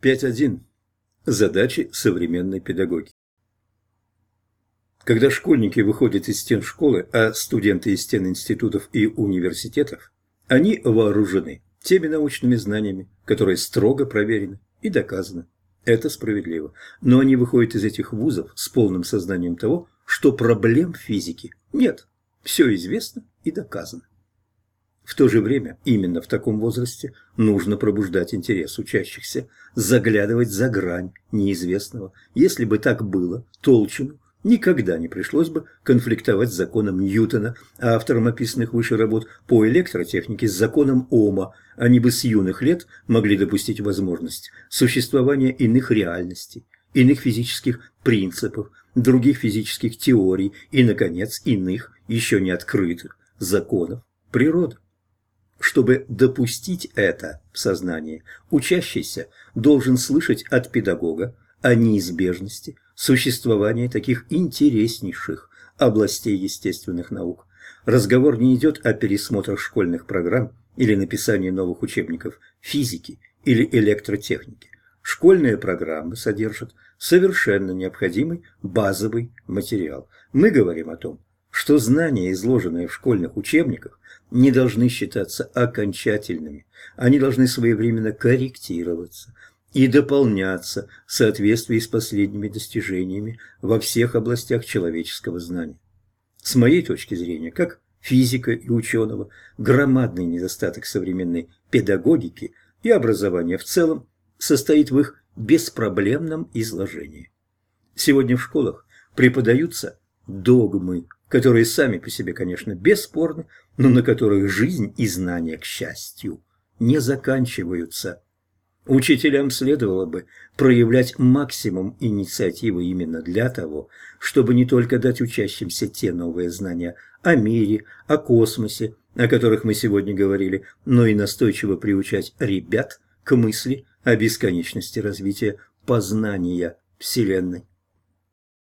5.1. Задачи современной педагогики. Когда школьники выходят из стен школы, а студенты из стен институтов и университетов, они вооружены теми научными знаниями, которые строго проверены и доказаны. Это справедливо. Но они выходят из этих вузов с полным сознанием того, что проблем в физике нет. Все известно и доказано. В то же время, именно в таком возрасте, нужно пробуждать интерес учащихся, заглядывать за грань неизвестного. Если бы так было, Толчину никогда не пришлось бы конфликтовать с законом Ньютона, а авторам описанных выше работ по электротехнике с законом Ома. Они бы с юных лет могли допустить возможность существования иных реальностей, иных физических принципов, других физических теорий и, наконец, иных, еще не открытых законов природы. Чтобы допустить это в сознании, учащийся должен слышать от педагога о неизбежности существования таких интереснейших областей естественных наук. Разговор не идет о пересмотрах школьных программ или написании новых учебников физики или электротехники. Школьные программы содержат совершенно необходимый базовый материал. Мы говорим о том, что знания, изложенные в школьных учебниках, не должны считаться окончательными. Они должны своевременно корректироваться и дополняться в соответствии с последними достижениями во всех областях человеческого знания. С моей точки зрения, как физика и ученого, громадный недостаток современной педагогики и образования в целом состоит в их беспроблемном изложении. Сегодня в школах преподаются догмы которые сами по себе, конечно, бесспорны, но на которых жизнь и знания, к счастью, не заканчиваются. Учителям следовало бы проявлять максимум инициативы именно для того, чтобы не только дать учащимся те новые знания о мире, о космосе, о которых мы сегодня говорили, но и настойчиво приучать ребят к мысли о бесконечности развития познания Вселенной.